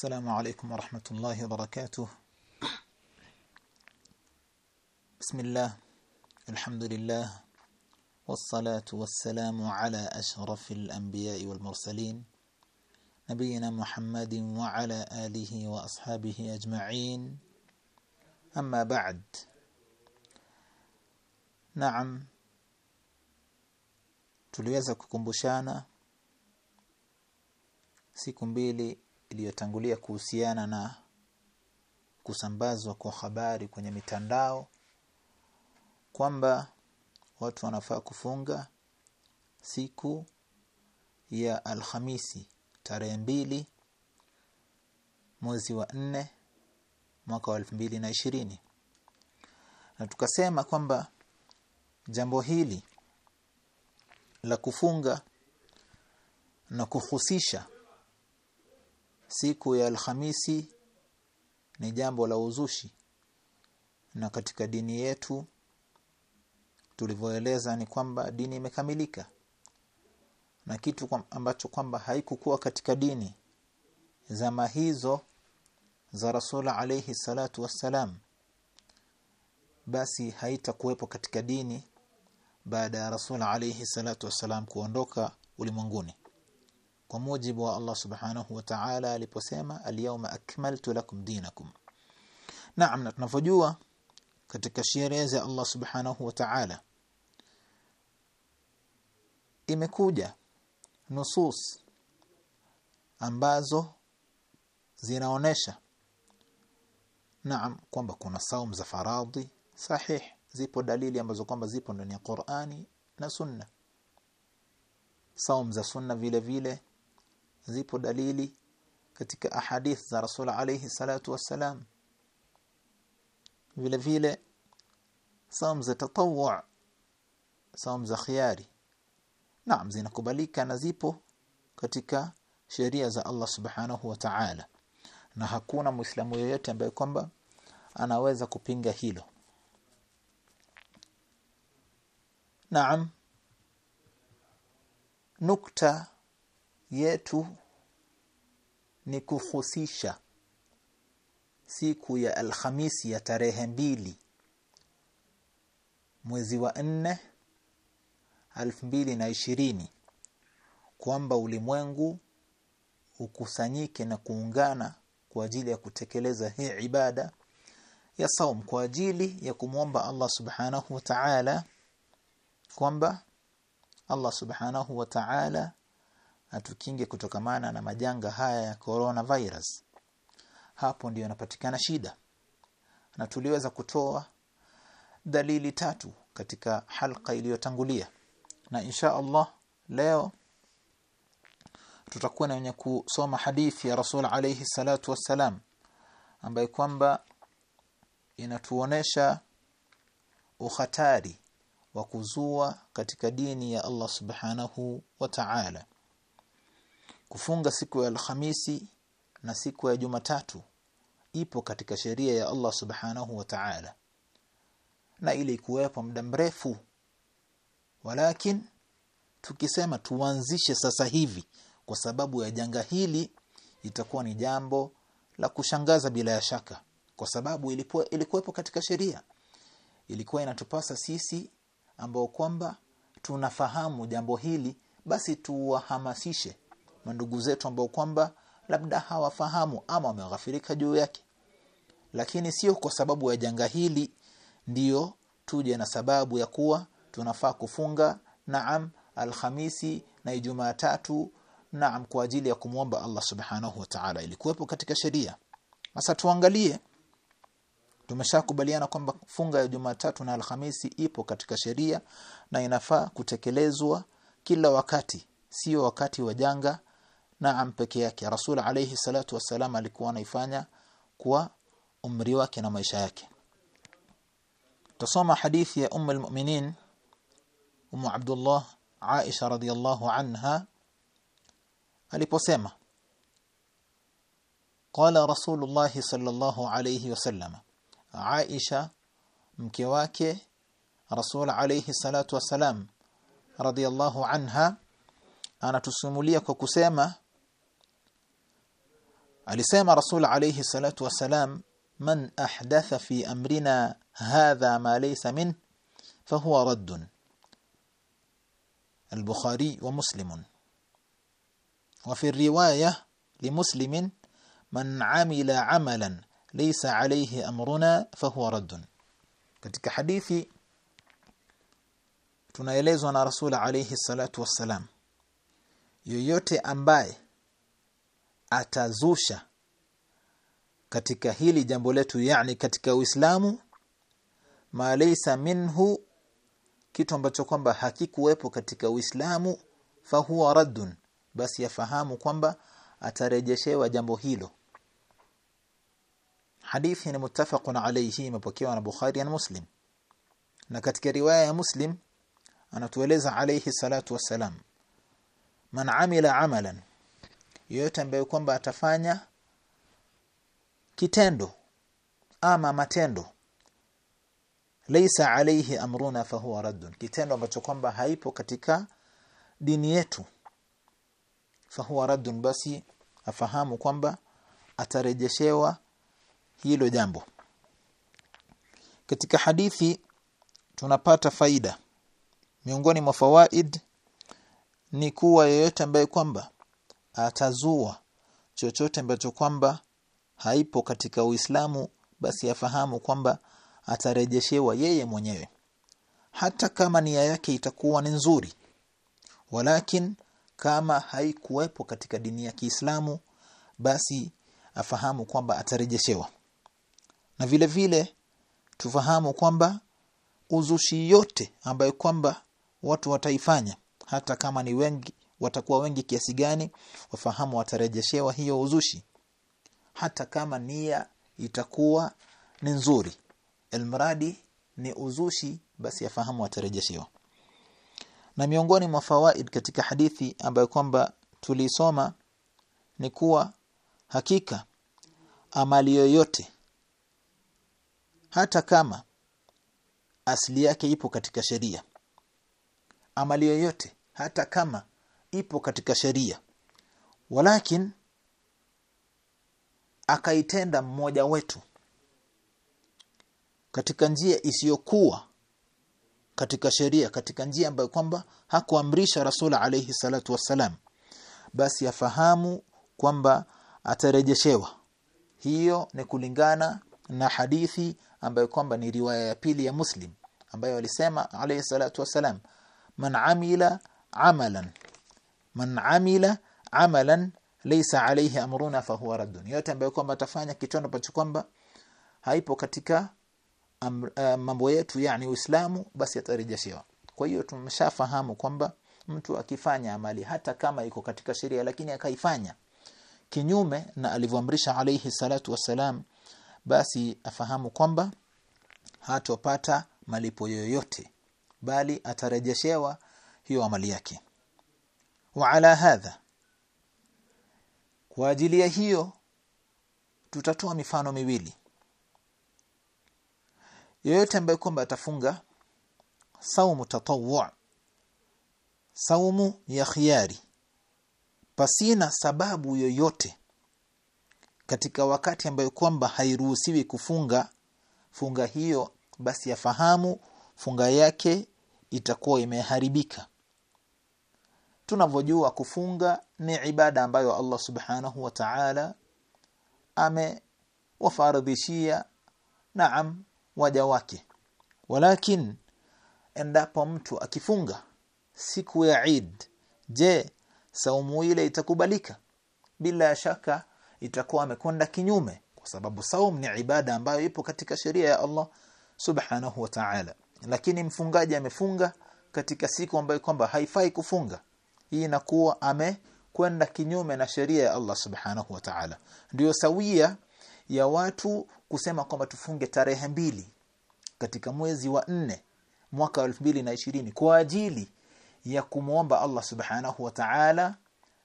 السلام عليكم ورحمة الله وبركاته. بسم الله الحمد لله والصلاة والسلام على أشرف الأنبياء والمرسلين نبينا محمد وعلى آله وأصحابه أجمعين. أما بعد نعم tuliweza kukumbushana siku mbili iliyotangulia kuhusiana na kusambazwa kwa habari kwenye mitandao kwamba watu wanafaa kufunga siku ya Alhamisi tarehe mbili mwezi wa nne mwaka wa na ishirini. Na tukasema kwamba jambo hili la kufunga na kuhusisha siku ya Alhamisi ni jambo la uzushi. Na katika dini yetu tulivyoeleza ni kwamba dini imekamilika. Na kitu kwa ambacho kwamba haikukuwa katika dini zama hizo za Rasula alayhi salatu wassalam basi haitakuwepo katika dini baada ya Rasula alayhi salatu wassalam kuondoka ulimwenguni kwa mujibu wa Allah subhanahu wa ta'ala aliposema al-yawma akmaltu lakum dinakum. Naam na tunavyojua katika sheria za Allah subhanahu wa ta'ala imekuja nusus ambazo zinaonesha naam kwamba kuna saum za faradhi sahih zipo dalili ambazo kwamba zipo ndani ya Qur'ani na Sunna. Saum za sunna vile vile zipo dalili katika ahadith za Rasul alayhi salatu wassalam. Vile vile saum za tatawwu saum za khiyari naam zinakubalika na zipo katika sheria za Allah subhanahu wa ta'ala. Na hakuna muislamu yeyote ambaye kwamba anaweza kupinga hilo. Naam nukta yetu ni kuhusisha siku ya Alhamisi ya tarehe mbili mwezi wa nne alfu mbili na ishirini kwamba ulimwengu ukusanyike na kuungana kwa ajili ya kutekeleza hii ibada ya saum kwa ajili ya kumwomba Allah subhanahu wa ta'ala kwamba Allah subhanahu wa ta'ala atukinge kutokamana na majanga haya ya coronavirus. Hapo ndiyo inapatikana shida. Na tuliweza kutoa dalili tatu katika halqa iliyotangulia. Na insha Allah leo tutakuwa na wenye kusoma hadithi ya Rasul alayhi salatu wassalam ambaye kwamba inatuonesha ukhatari wa kuzua katika dini ya Allah subhanahu wa ta'ala kufunga siku ya Alhamisi na siku ya Jumatatu ipo katika sheria ya Allah subhanahu wa ta'ala. Na ile ikuwepo muda mrefu walakin tukisema tuanzishe sasa hivi kwa sababu ya janga hili itakuwa ni jambo la kushangaza bila ya shaka. Kwa sababu ilikuwa ilikuwepo katika sheria. Ilikuwa inatupasa sisi ambao kwamba tunafahamu jambo hili basi tuwahamasishe mandugu zetu ambao kwamba labda hawafahamu ama wameghafirika juu yake. Lakini sio kwa sababu ya janga hili ndiyo tuje na sababu ya kuwa tunafaa kufunga naam alhamisi na ijumaa tatu naam kwa ajili ya kumwomba Allah subhanahu wa ta'ala ilikuwepo katika sheria. Sasa tuangalie tumeshakubaliana kwamba funga ya Jumatatu na Alhamisi ipo katika sheria na inafaa kutekelezwa kila wakati sio wakati wa janga naam peke yake Rasul alayhi salatu wasalam alikuwa anaifanya kwa umri wake na maisha yake tusoma hadithi ya umm almu'minin umm Abdullah Aisha radhiyallahu anha aliposema qala rasulullah sallallahu alayhi wasallam Aisha mke wake Rasul alayhi salatu wasalam radhiyallahu anha anatusumulia kwa kusema Alisema Rasul alayhi salatu wasalam man ahdatha fi amrina hadha ma laysa min fahuwa raddun. البخاري ومسلم. وفي الرواية لمسلم من عمل عملا ليس عليه أمرنا فهو رد. كتك حديثي تنايليزونا رسول عليه الصلاة والسلام يوتي أمباي atazusha katika hili jambo letu yani katika Uislamu ma laysa minhu kitu ambacho kwamba hakikuwepo katika Uislamu fahuwa raddun basi yafahamu kwamba atarejeshewa jambo hilo. Hadithi ni muttafaqun alayhi imepokewa na Bukhari na Muslim. Na katika riwaya ya Muslim anatueleza alayhi salatu wassalam man amila amalan yote ambaye kwamba atafanya kitendo ama matendo. Laysa alayhi amruna fahuwa raddun. Kitendo ambacho kwamba haipo katika dini yetu. Fahuwa raddun basi afahamu kwamba atarejeshewa hilo jambo. Katika hadithi tunapata faida. Miongoni mwa fawaid ni kuwa yeyote ambaye kwamba atazua chochote ambacho kwamba haipo katika Uislamu basi afahamu kwamba atarejeshewa yeye mwenyewe. Hata kama nia yake itakuwa ni nzuri walakin kama haikuwepo katika dini ya Kiislamu basi afahamu kwamba atarejeshewa. Na vile vile tufahamu kwamba uzushi yote ambayo kwamba watu wataifanya hata kama ni wengi watakuwa wengi kiasi gani wafahamu watarejeshewa hiyo uzushi. Hata kama nia itakuwa ni nzuri elmradi ni uzushi basi yafahamu watarejeshewa. Na miongoni mwa fawaid katika hadithi ambayo kwamba tulisoma ni kuwa hakika amali yoyote hata kama asili yake ipo katika sheria amali yoyote hata kama ipo katika sheria. Walakin akaitenda mmoja wetu katika njia isiyokuwa katika sheria katika njia ambayo kwamba hakuamrisha rasula alayhi salatu wassalam. Basi afahamu kwamba atarejeshewa. Hiyo ni kulingana na hadithi ambayo kwamba ni riwaya ya pili ya Muslim ambayo alisema alayhi salatu wassalam man amila amalan man amila amalan laysa alayhi amruna fahuwa raddun. Yote ambayo kwamba atafanya kitendo ambacho kwamba haipo katika uh, mambo yetu yani Uislamu basi atarejeshewa. Kwa hiyo tumeshafahamu kwamba mtu akifanya amali hata kama iko katika sheria lakini akaifanya kinyume na alivyoamrisha alayhi salatu wasalam basi afahamu kwamba hatopata malipo yoyote bali atarejeshewa hiyo amali yake wa ala hadha. Kwa ajili ya hiyo tutatoa mifano miwili. Yoyote ambaye kwamba atafunga saumu tatawu saumu ya khiari. Pasina sababu yoyote katika wakati ambayo kwamba hairuhusiwi kufunga funga hiyo basi yafahamu funga yake itakuwa imeharibika tunavyojua kufunga ni ibada ambayo Allah subhanahu wa ta'ala amewafardhishia naam waja wake. Walakin endapo mtu akifunga siku ya Eid je saumu ile itakubalika? Bila shaka itakuwa amekwenda kinyume kwa sababu saum ni ibada ambayo ipo katika sheria ya Allah subhanahu wa ta'ala. Lakini mfungaji amefunga katika siku ambayo kwamba haifai kufunga hii inakuwa amekwenda kinyume na sheria ya Allah subhanahu wa ta'ala. Ndio sawia ya watu kusema kwamba tufunge tarehe mbili katika mwezi wa nne mwaka wa ishirini kwa ajili ya kumwomba Allah subhanahu wa ta'ala.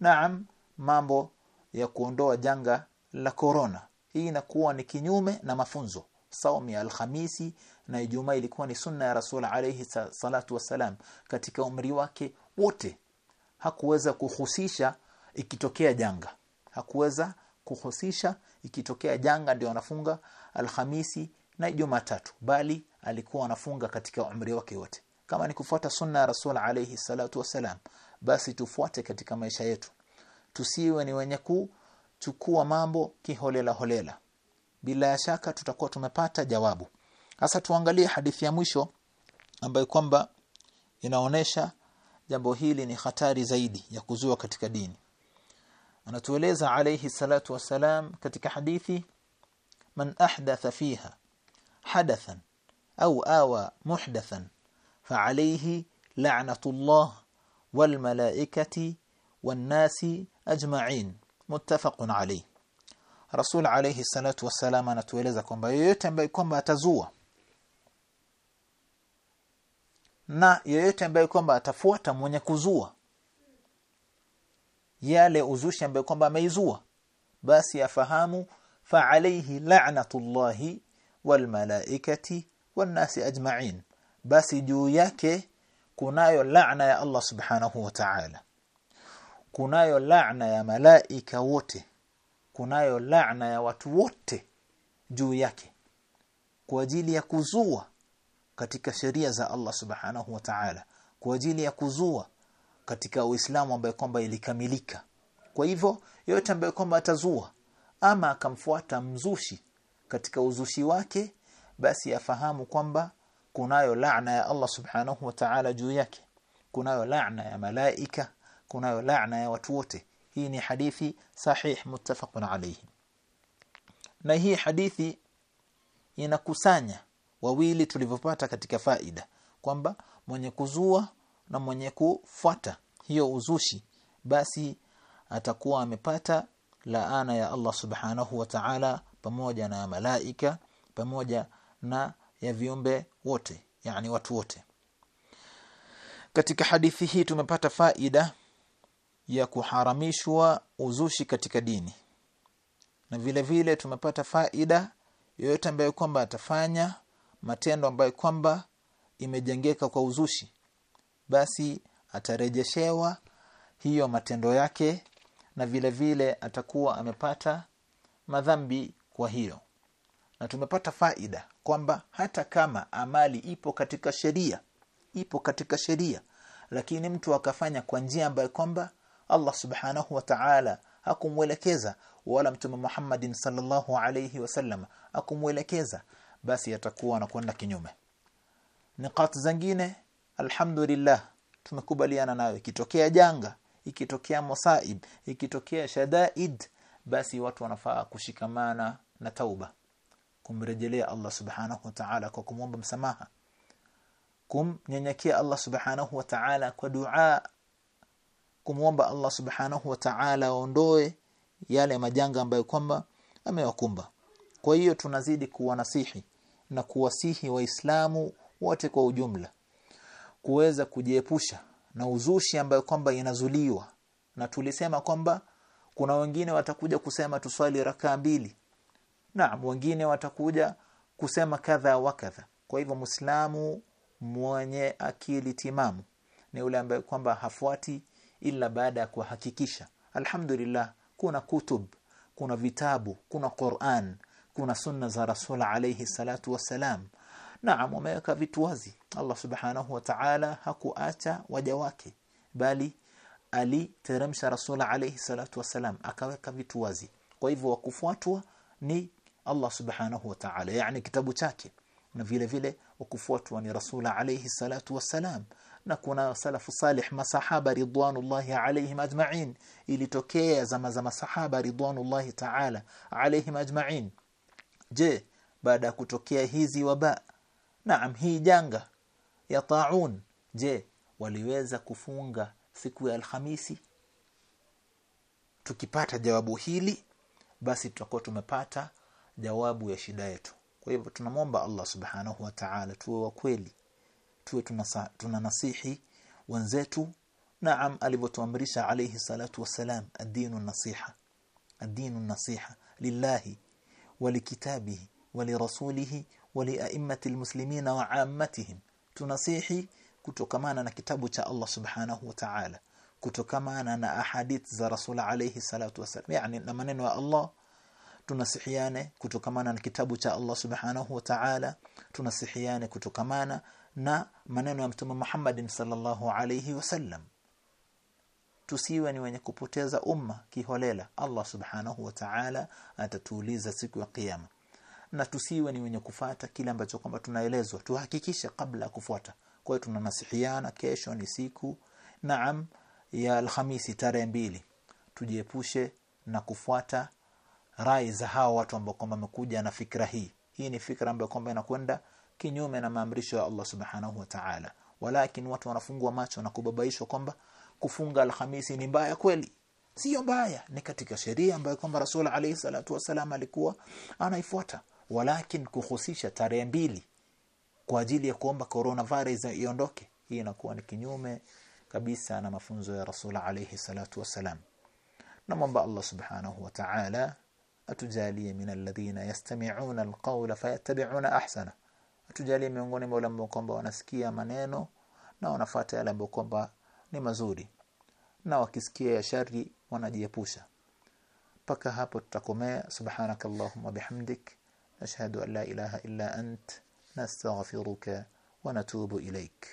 Naam mambo ya kuondoa janga la corona. Hii inakuwa ni kinyume na mafunzo. Saumu ya alhamisi na Ijumaa ilikuwa ni sunna ya Rasul alayhi salatu wasalam katika umri wake wote hakuweza kuhusisha ikitokea janga. Hakuweza kuhusisha ikitokea janga ndio anafunga alhamisi na Jumatatu bali alikuwa anafunga katika umri wake wote. Kama ni kufuata sunna ya Rasul alayhi salatu wasalam basi tufuate katika maisha yetu. Tusiwe ni wenye kuchukua mambo kiholela holela. Bila shaka tutakuwa tumepata jawabu. Sasa tuangalie hadithi ya mwisho ambayo kwamba inaonesha jambo hili ni hatari zaidi ya kuzua katika dini anatueleza alayhi salatu wasalam katika hadithi man ahdatha fiha hadathan au awa muhdathan فعليه لعنة الله والملائكة والناس أجمعين متفق عليه Rasul alayhi salatu wassalam anatueleza kwamba yeyote ambaye kwamba atazua na yeyote ambaye kwamba atafuata mwenye kuzua. Yale uzushi ambaye kwamba ameizua. Basi afahamu fa alayhi la'natullahi wal malaikati wan nasi ajma'in. Basi juu yake kunayo laana ya Allah subhanahu wa ta'ala. Kunayo laana ya malaika wote. Kunayo laana ya watu wote juu yake. Kwa ajili ya kuzua katika sheria za Allah subhanahu wa ta'ala kwa ajili ya kuzua katika Uislamu ambaye kwamba ilikamilika. Kwa hivyo yote ambaye kwamba atazua ama akamfuata mzushi katika uzushi wake basi afahamu kwamba kunayo laana ya Allah subhanahu wa ta'ala juu yake. Kunayo laana ya malaika kunayo laana ya watu wote. Hii ni hadithi sahih muttafaqun alayhi. Na hii hadithi inakusanya wawili tulivyopata katika faida kwamba mwenye kuzua na mwenye kufuata hiyo uzushi basi atakuwa amepata laana ya Allah subhanahu wa ta'ala pamoja na malaika pamoja na ya viumbe wote yani watu wote. Katika hadithi hii tumepata faida ya kuharamishwa uzushi katika dini. Na vile vile tumepata faida yoyote ambayo kwamba atafanya matendo ambayo kwamba imejengeka kwa uzushi basi atarejeshewa hiyo matendo yake na vile vile atakuwa amepata madhambi kwa hiyo. Na tumepata faida kwamba hata kama amali ipo katika sheria ipo katika sheria lakini mtu akafanya kwa njia ambayo kwamba Allah subhanahu wa ta'ala hakumwelekeza wala mtume Muhammadin sallallahu alayhi wasallam akumwelekeza basi atakuwa anakwenda kinyume. Niqat zingine alhamdulillah tumekubaliana nayo. Ikitokea janga ikitokea musaib ikitokea shadaid basi watu wanafaa kushikamana na tauba. Kumrejelea Allah subhanahu wa ta'ala kwa kumwomba msamaha. Kumnyenyekea Allah subhanahu wa ta'ala kwa dua. Kumwomba Allah subhanahu wa ta'ala aondoe yale majanga ambayo kwamba amewakumba. Kwa hiyo tunazidi kuwanasihi na kuwasihi waislamu wote kwa ujumla kuweza kujiepusha na uzushi ambayo kwamba inazuliwa. Na tulisema kwamba kuna wengine watakuja kusema tuswali rakaa mbili. Na wengine watakuja kusema kadha wa kadha. Kwa hivyo muislamu mwenye akili timamu ni yule ambaye kwamba hafuati ila baada ya kuhakikisha. Alhamdulillah kuna kutub kuna vitabu kuna Qur'an kuna sunna za rasul alayhi salatu wasalam naam wameweka vitu wazi. Allah subhanahu wa ta'ala hakuacha waja wake bali aliteremsha rasul alayhi salatu wasalam akaweka vitu wazi. Kwa hivyo wakufuatwa ni Allah subhanahu wa ta'ala yani kitabu chake. Na vile vile wakufuatwa ni rasula alayhi salatu wasalam na kuna salafu salih masahaba ridwanullahi alayhim ajma'in. Ilitokea zama za masahaba ridwanullahi ta'ala alayhim ajma'in je baada ya kutokea hizi waba naam hii janga ya taun je waliweza kufunga siku ya alhamisi? Tukipata jawabu hili basi tutakuwa tumepata jawabu ya shida yetu. Kwa hivyo tunamwomba Allah subhanahu wa ta'ala tuwe wa kweli tuwe nasihi wenzetu naam alivyotuamrisha alayhi salatu wasalam ad-dinu nasiha ad-dinu nasiha lillahi ولكتابه ولرسوله ولأئمة المسلمين وعامتهم tunasihi kutokamana na kitabu cha Allah subhanahu wa ta'ala kutokamana na ahadith za rasul alayhi salatu wasallam yani na maneno ya Allah tunasihiane kutokamana na kitabu cha Allah subhanahu wa ta'ala tunasihiane kutokamana na maneno ya mtume Muhammad sallallahu alayhi wasallam tusiwe ni wenye kupoteza umma kiholela. Allah subhanahu wa ta'ala atatuuliza siku ya kiyama. Na tusiwe ni wenye kufata kile ambacho kwamba tunaelezwa. Tuhakikishe kabla ya kufuata. Kwa hiyo tunanasihiana kesho ni siku naam ya alhamisi tarehe mbili. Tujiepushe na kufuata rai za hao watu ambao kwamba wamekuja na fikra hii. Hii ni fikra ambayo kwamba inakwenda kinyume na maamrisho ya Allah subhanahu wa ta'ala. Walakin watu wanafungua macho na kubabaishwa kwamba kufunga alhamisi ni mbaya kweli? Sio mbaya. Ni katika sheria ambayo kwamba rasul alayhi salatu wasalam alikuwa anaifuata. Walakin kuhusisha tarehe mbili kwa ajili ya kuomba coronavirus iondoke. Hii inakuwa ni kinyume kabisa na mafunzo ya rasul alayhi salatu wasalam namwomba Allah subhanahu wa ta'ala atujalie min alladhina yastami'una alqawla fayattabi'una ahsana. Atujalie miongoni mwa wale ambao kwamba wanasikia maneno na wanafuata yale ambayo kwamba ni mazuri na wakisikia ya shari wanajiepusha mpaka hapo tutakomea subhanakallahumma bihamdik nashhadu an la ilaha illa ant nastaghfiruka wa natubu ilaik